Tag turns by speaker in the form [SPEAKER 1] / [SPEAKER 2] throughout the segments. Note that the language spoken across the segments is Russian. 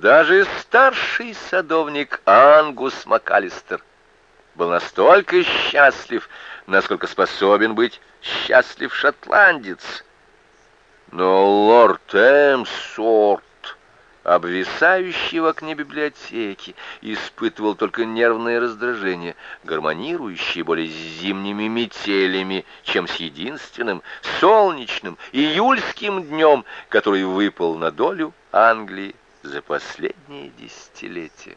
[SPEAKER 1] Даже старший садовник Ангус МакАлистер был настолько счастлив, насколько способен быть счастлив шотландец. Но лорд Эмсорт, обвисающий в окне библиотеки, испытывал только нервное раздражение, гармонирующее более с зимними метелями, чем с единственным солнечным июльским днем, который выпал на долю Англии за последние десятилетия.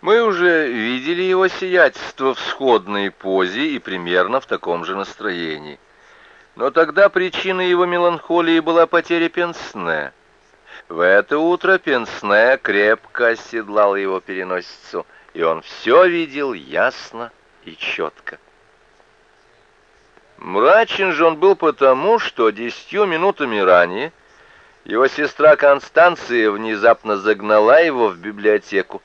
[SPEAKER 1] Мы уже видели его сиятельство в сходной позе и примерно в таком же настроении. Но тогда причиной его меланхолии была потеря Пенсне. В это утро Пенсне крепко оседлал его переносицу, и он все видел ясно и четко. Мрачен же он был потому, что десятью минутами ранее его сестра Констанция внезапно загнала его в библиотеку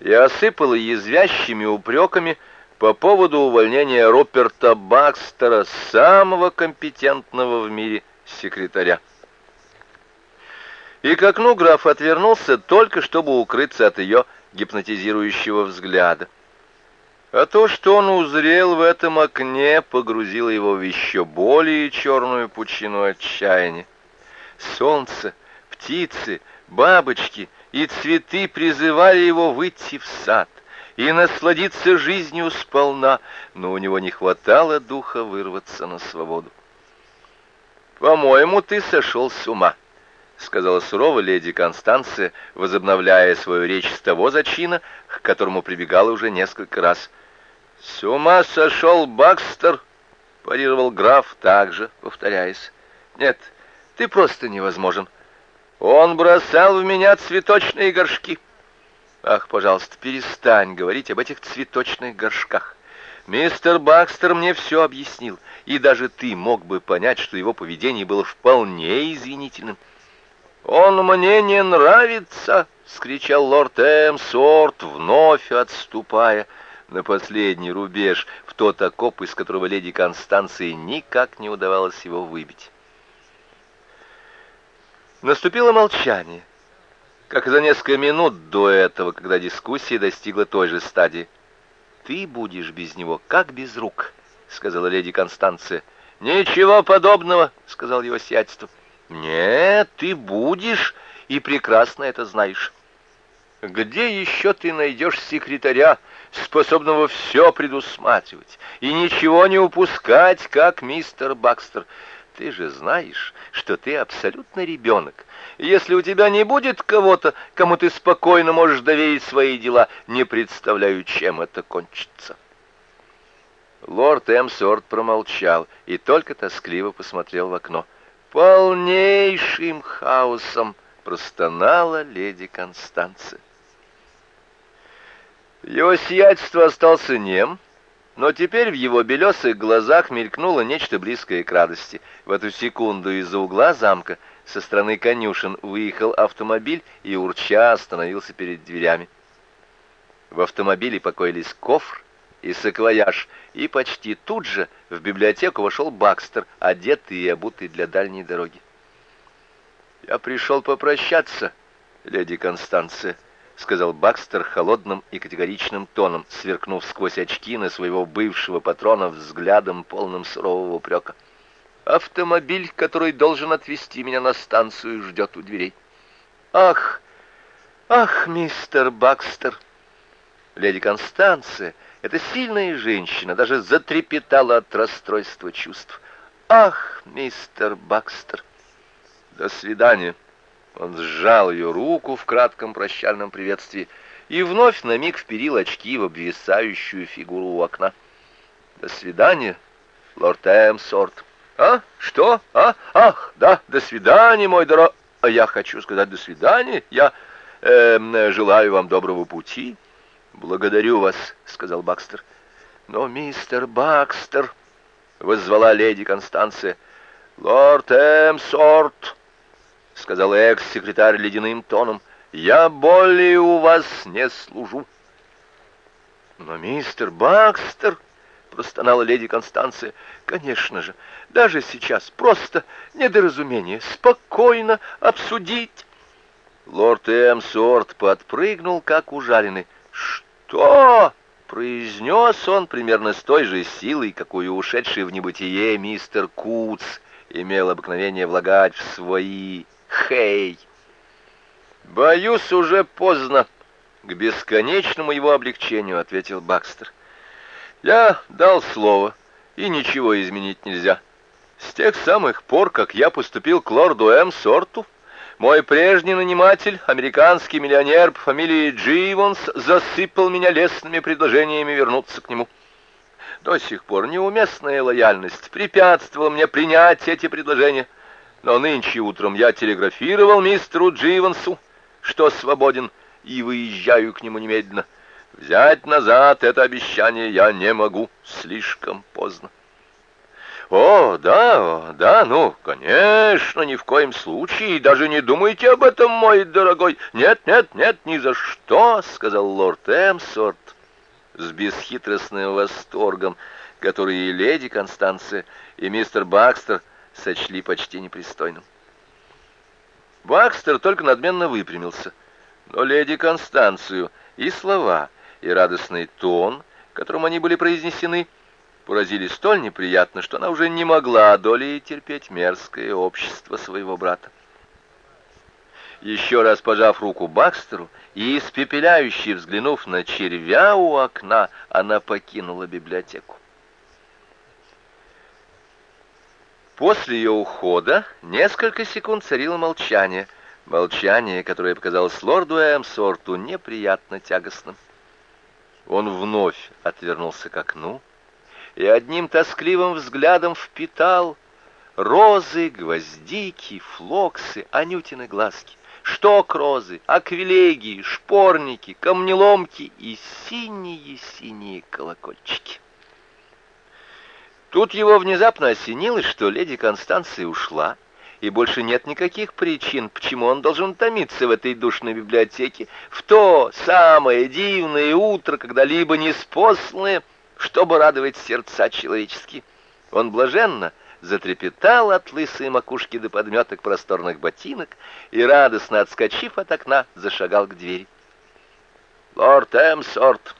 [SPEAKER 1] и осыпала язвящими упреками по поводу увольнения Руперта Бакстера, самого компетентного в мире секретаря. И к окну граф отвернулся только, чтобы укрыться от ее гипнотизирующего взгляда. А то, что он узрел в этом окне, погрузило его в еще более черную пучину отчаяния. Солнце, птицы, бабочки и цветы призывали его выйти в сад и насладиться жизнью сполна, но у него не хватало духа вырваться на свободу. «По-моему, ты сошел с ума», — сказала сурово леди Констанция, возобновляя свою речь с того зачина, к которому прибегала уже несколько раз. «С ума сошел Бакстер», — парировал граф, также повторяясь. «Нет, ты просто невозможен. Он бросал в меня цветочные горшки. Ах, пожалуйста, перестань говорить об этих цветочных горшках. Мистер Бакстер мне все объяснил, и даже ты мог бы понять, что его поведение было вполне извинительным. «Он мне не нравится!» — скричал лорд Эмсорт, вновь отступая на последний рубеж, в тот окоп, из которого леди Констанции никак не удавалось его выбить. Наступило молчание, как за несколько минут до этого, когда дискуссия достигла той же стадии. «Ты будешь без него, как без рук», — сказала леди Констанция. «Ничего подобного», — сказал его сиятельство. «Нет, ты будешь, и прекрасно это знаешь. Где еще ты найдешь секретаря, способного все предусматривать и ничего не упускать, как мистер Бакстер? Ты же знаешь, что ты абсолютно ребенок. Если у тебя не будет кого-то, кому ты спокойно можешь доверить свои дела, не представляю, чем это кончится. Лорд Эмсорт промолчал и только тоскливо посмотрел в окно. Полнейшим хаосом простонала леди Констанция. Его сиятельство остался нем, но теперь в его белесых глазах мелькнуло нечто близкое к радости. В эту секунду из-за угла замка со стороны конюшен выехал автомобиль и, урча, остановился перед дверями. В автомобиле покоились кофр и саквояж, и почти тут же в библиотеку вошел Бакстер, одетый и обутый для дальней дороги. «Я пришел попрощаться, леди Констанция», — сказал Бакстер холодным и категоричным тоном, сверкнув сквозь очки на своего бывшего патрона взглядом, полным сурового упрека. «Автомобиль, который должен отвезти меня на станцию, ждет у дверей». «Ах, ах, мистер Бакстер!» Леди Констанция, эта сильная женщина, даже затрепетала от расстройства чувств. «Ах, мистер Бакстер!» «До свидания!» Он сжал ее руку в кратком прощальном приветствии и вновь на миг вперил очки в обвисающую фигуру у окна. «До свидания, лорд Эмсорт». «А? Что? А? Ах, да, до свидания, мой дорог...» а «Я хочу сказать до свидания. Я э, желаю вам доброго пути». «Благодарю вас», — сказал Бакстер. «Но, мистер Бакстер...» — воззвала леди Констанция. «Лорд Эмсорт...» — сказал экс-секретарь ледяным тоном, — «я более у вас не служу». «Но мистер Бакстер...» — простонала леди Констанция. «Конечно же, даже сейчас просто недоразумение. Спокойно обсудить...» Лорд Эмсорт подпрыгнул, как ужаленный. «Что?» — произнес он примерно с той же силой, какую ушедший в небытие мистер Куц имел обыкновение влагать в свои «хей». «Боюсь, уже поздно», — к бесконечному его облегчению ответил Бакстер. «Я дал слово, и ничего изменить нельзя. С тех самых пор, как я поступил к лорду М. Сорту, мой прежний наниматель, американский миллионер по фамилии Дживонс, засыпал меня лестными предложениями вернуться к нему. До сих пор неуместная лояльность препятствовала мне принять эти предложения, но нынче утром я телеграфировал мистеру Дживонсу, что свободен, и выезжаю к нему немедленно. Взять назад это обещание я не могу, слишком поздно. «О, да, да, ну, конечно, ни в коем случае, даже не думайте об этом, мой дорогой. Нет, нет, нет, ни за что», — сказал лорд Эмсорт с бесхитростным восторгом, который и леди Констанция, и мистер Бакстер сочли почти непристойным. Бакстер только надменно выпрямился, но леди Констанцию и слова, и радостный тон, которым они были произнесены, поразили столь неприятно, что она уже не могла долей терпеть мерзкое общество своего брата. Еще раз пожав руку Бакстеру и испепеляюще взглянув на червя у окна, она покинула библиотеку. После ее ухода несколько секунд царило молчание, молчание, которое показалось лорду Эмсорту неприятно тягостным. Он вновь отвернулся к окну и одним тоскливым взглядом впитал розы, гвоздики, флоксы, анютины глазки, шток розы, аквилегии, шпорники, камнеломки и синие-синие колокольчики. Тут его внезапно осенило, что леди Констанция ушла, и больше нет никаких причин, почему он должен томиться в этой душной библиотеке в то самое дивное утро, когда либо неспосланное, чтобы радовать сердца человеческие. Он блаженно затрепетал от лысой макушки до подметок просторных ботинок и, радостно отскочив от окна, зашагал к двери. «Лорд Эмсорт!»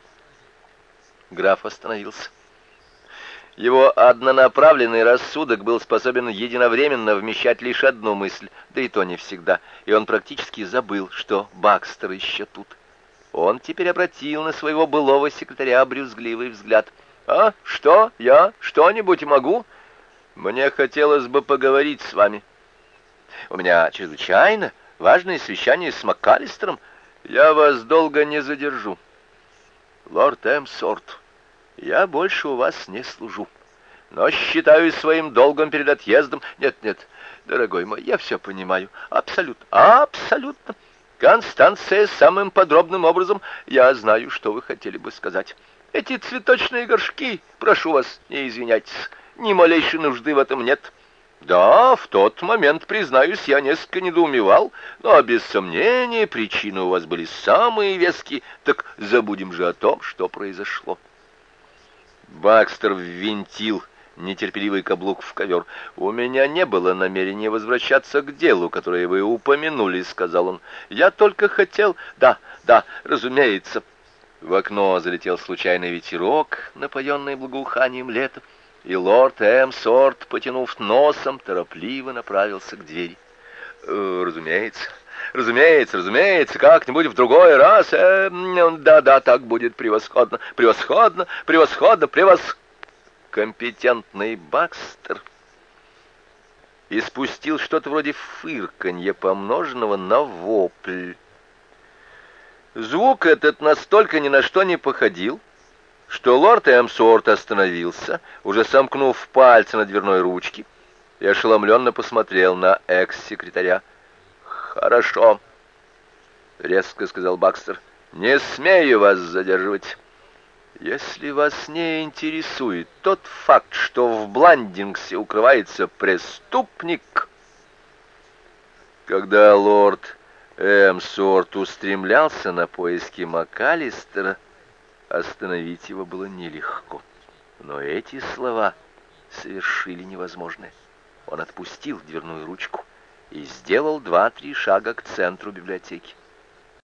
[SPEAKER 1] Граф остановился. Его однонаправленный рассудок был способен единовременно вмещать лишь одну мысль, да и то не всегда, и он практически забыл, что Бакстер еще тут. Он теперь обратил на своего былого секретаря брюзгливый взгляд. «А, что? Я что-нибудь могу? Мне хотелось бы поговорить с вами. У меня чрезвычайно важное совещание с МакКаллистером. Я вас долго не задержу. Лорд Эмсорт». Я больше у вас не служу, но считаю своим долгом перед отъездом. Нет, нет, дорогой мой, я все понимаю. Абсолютно, абсолютно. Констанция, самым подробным образом я знаю, что вы хотели бы сказать. Эти цветочные горшки, прошу вас, не извиняйтесь, ни малейшей нужды в этом нет. Да, в тот момент, признаюсь, я несколько недоумевал, но без сомнения причины у вас были самые веские, так забудем же о том, что произошло. Бакстер ввинтил нетерпеливый каблук в ковер. «У меня не было намерения возвращаться к делу, которое вы упомянули», — сказал он. «Я только хотел...» «Да, да, разумеется». В окно залетел случайный ветерок, напоенный благоуханием лета, и лорд Эмсорт, потянув носом, торопливо направился к двери. «Э, «Разумеется». Разумеется, разумеется, как-нибудь в другой раз. Да-да, э, так будет превосходно, превосходно, превосходно, превос... Компетентный Бакстер испустил что-то вроде фырканья, помноженного на вопль. Звук этот настолько ни на что не походил, что лорд Эмсорт остановился, уже сомкнув пальцы на дверной ручке, и ошеломленно посмотрел на экс-секретаря. «Хорошо», — резко сказал Бакстер. «Не смею вас задерживать. Если вас не интересует тот факт, что в Бландингсе укрывается преступник...» Когда лорд Эмсорт устремлялся на поиски МакАлистера, остановить его было нелегко. Но эти слова совершили невозможное. Он отпустил дверную ручку и сделал два-три шага к центру библиотеки.